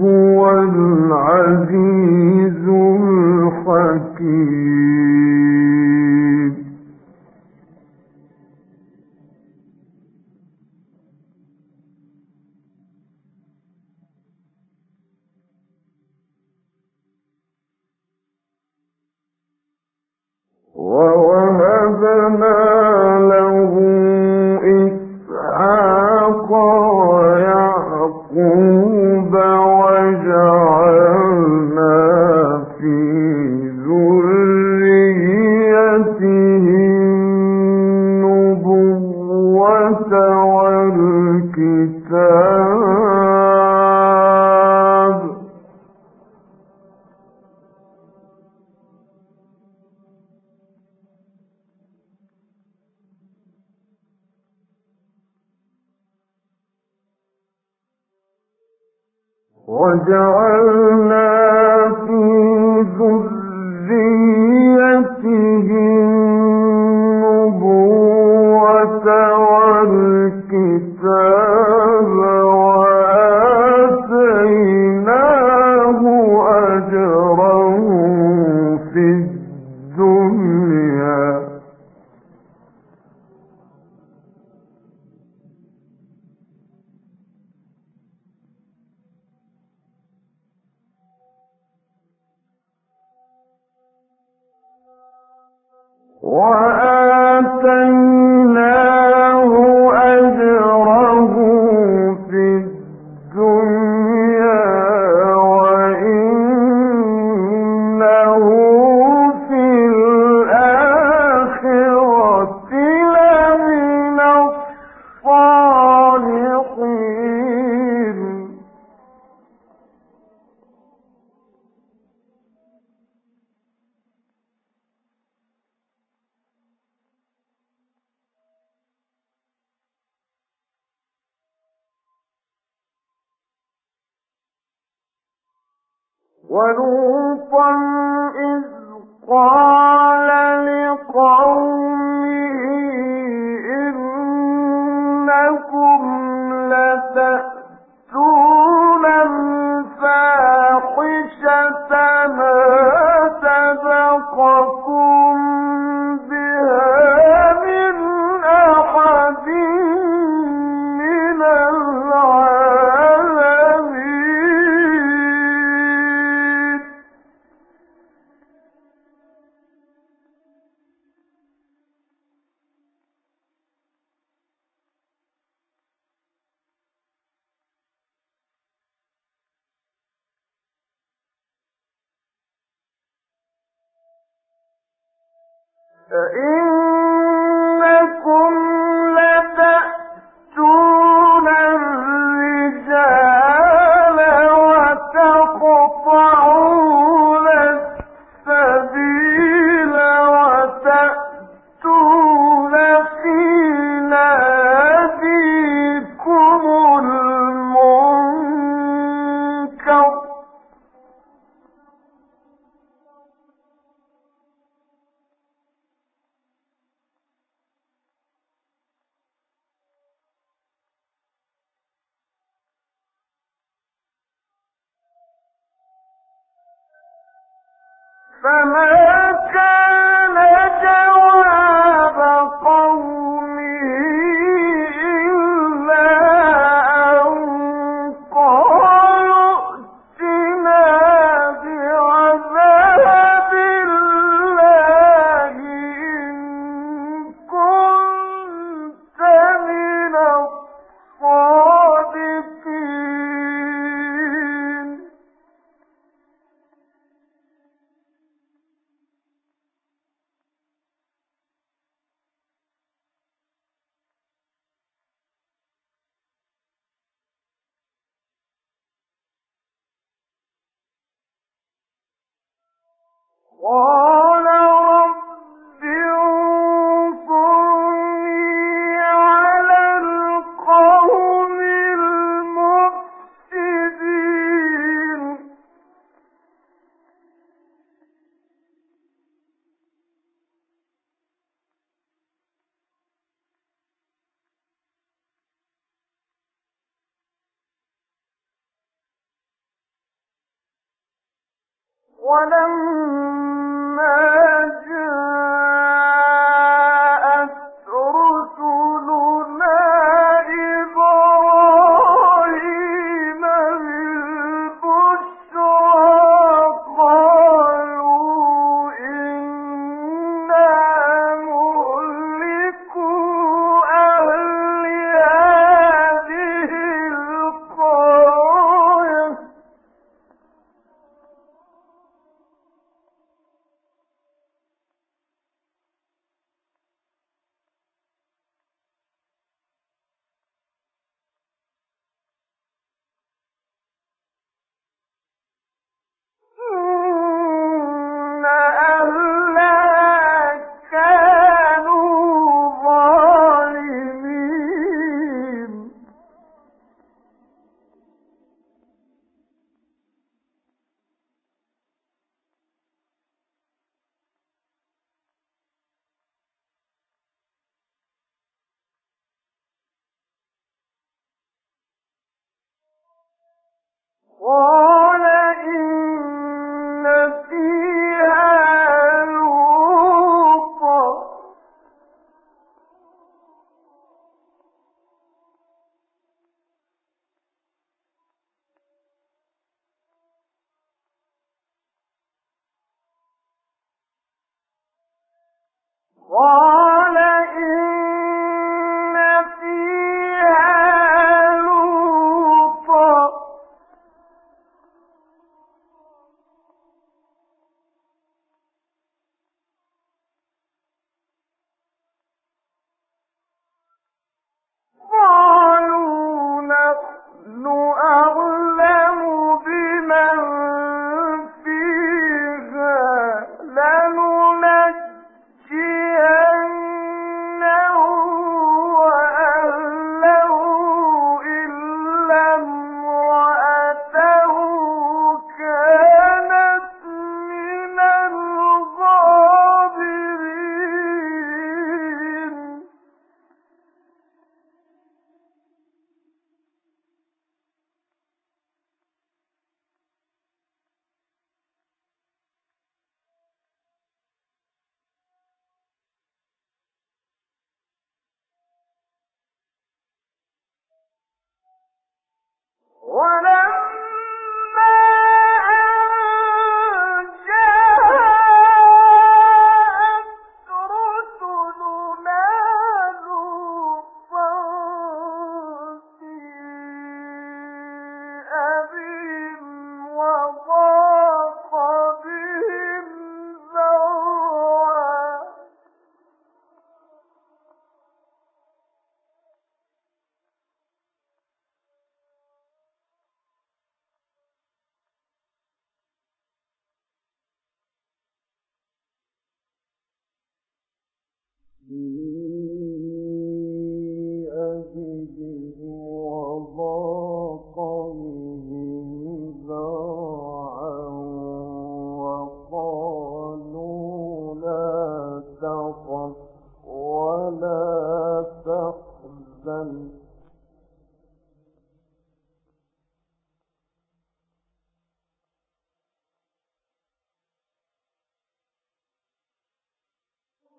هو العزيز وجعلنا ولوطا إذ قال إن ولما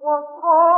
我错。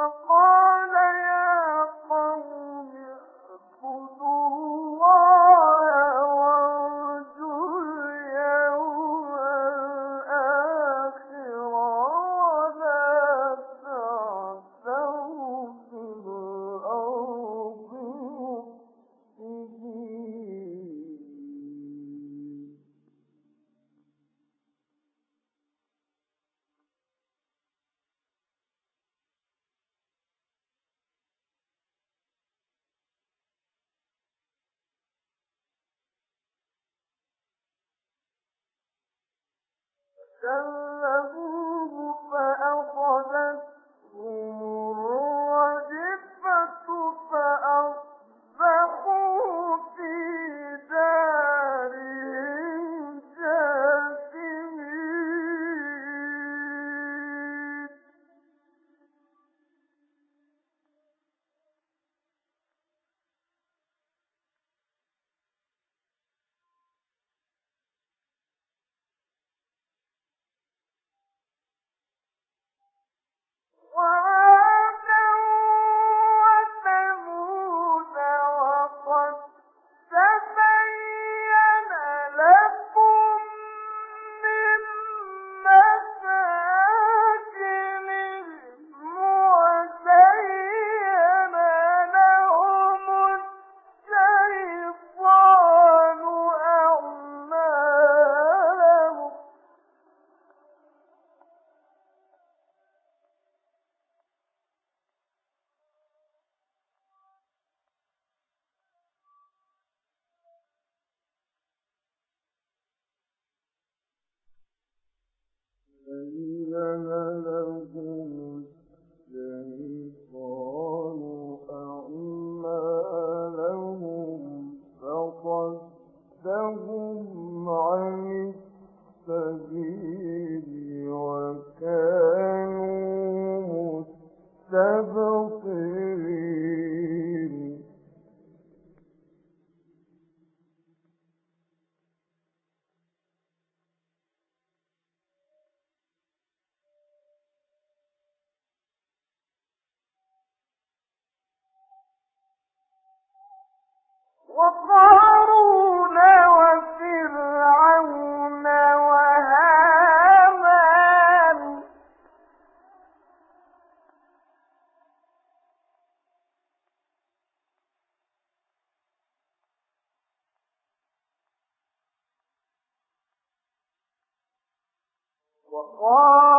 وقال كذبوه قال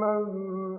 مثل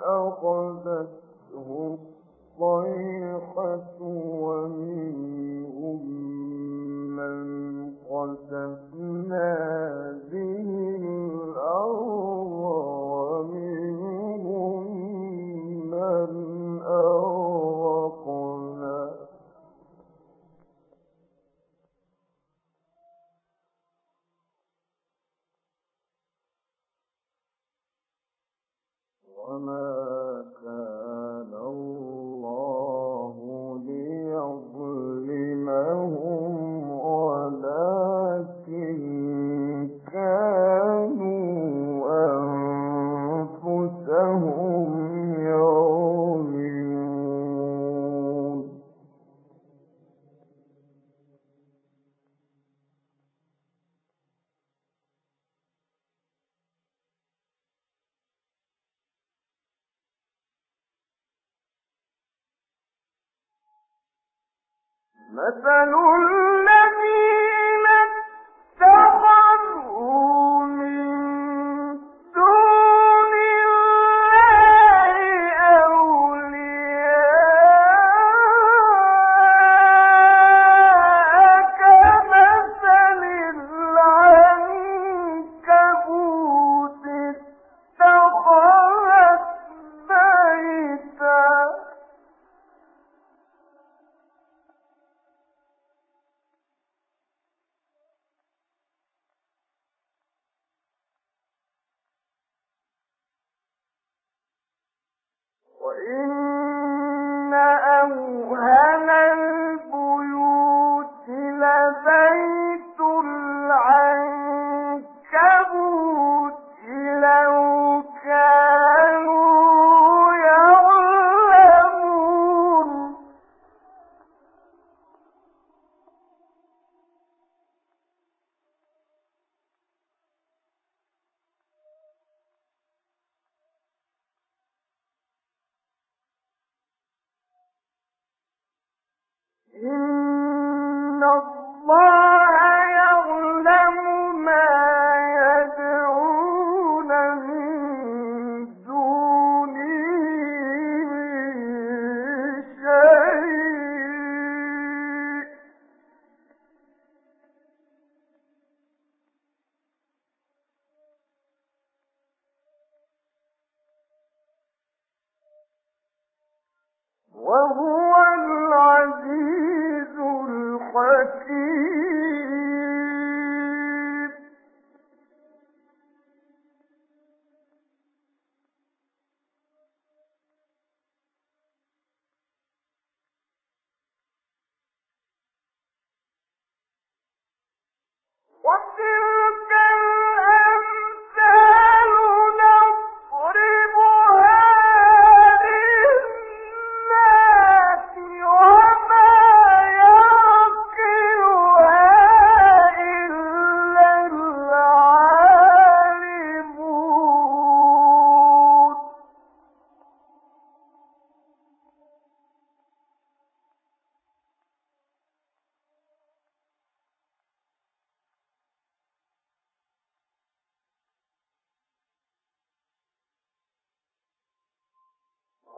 وإن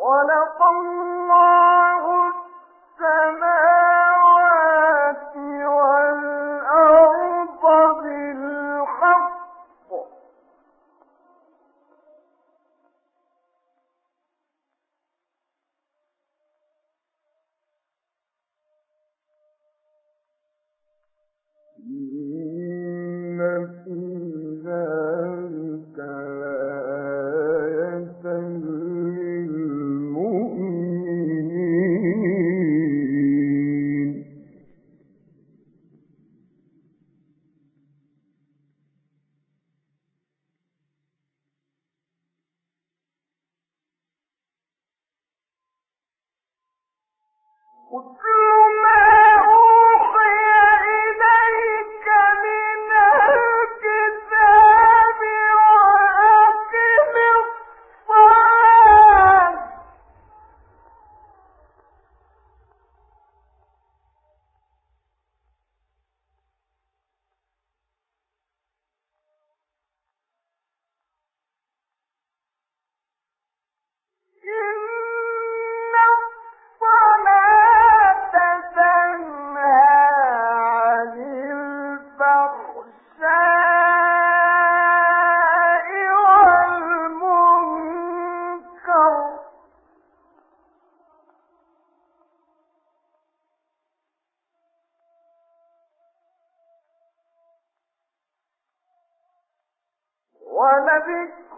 خلق الله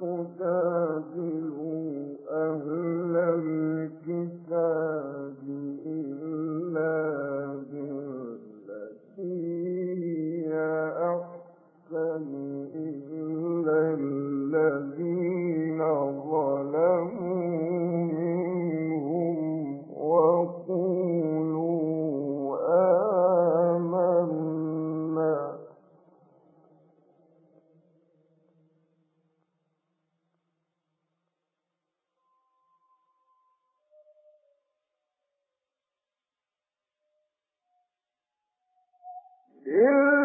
كتابه إلا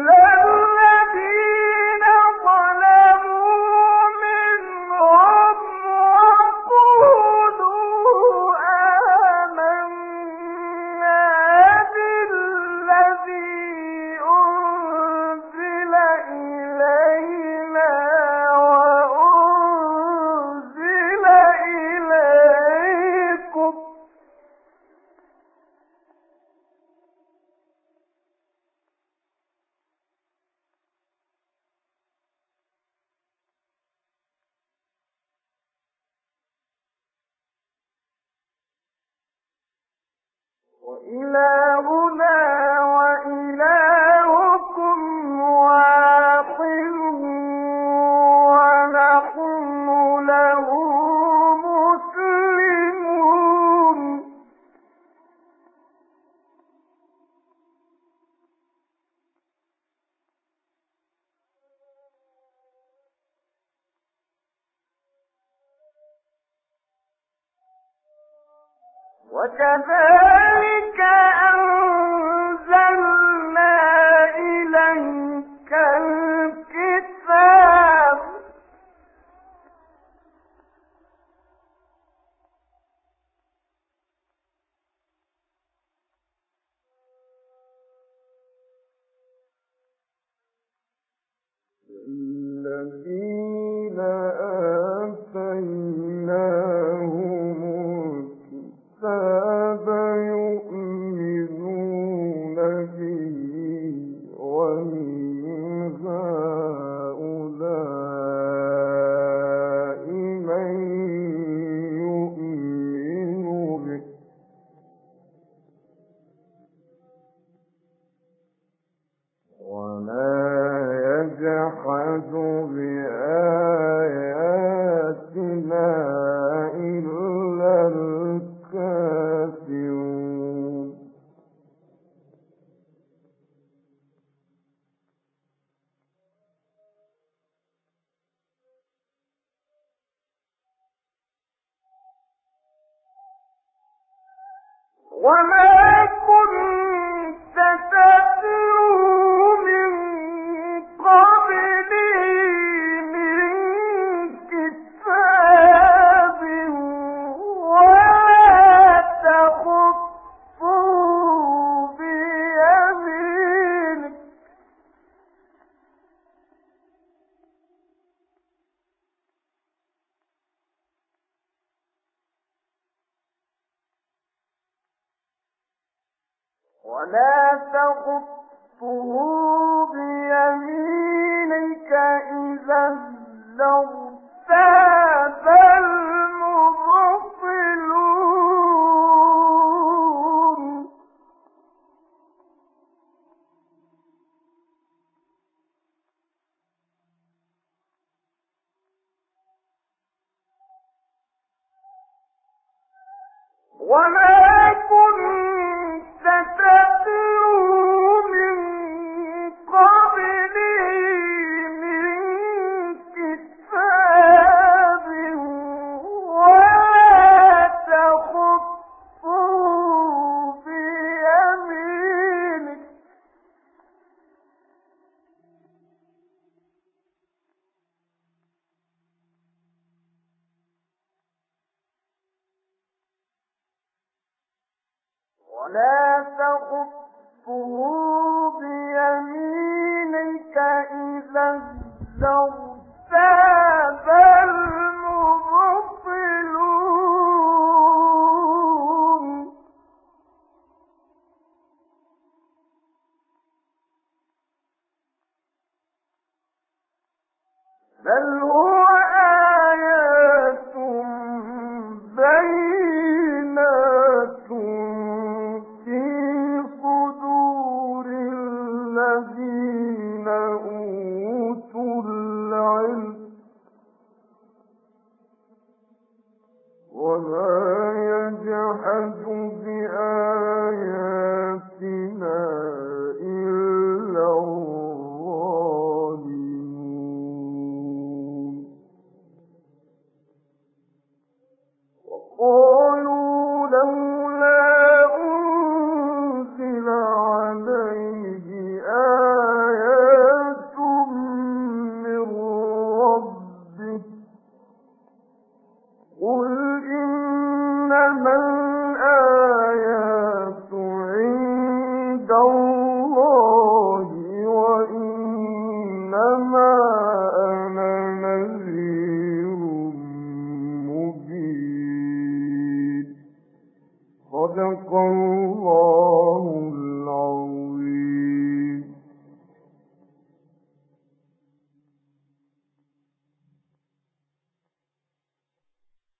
وما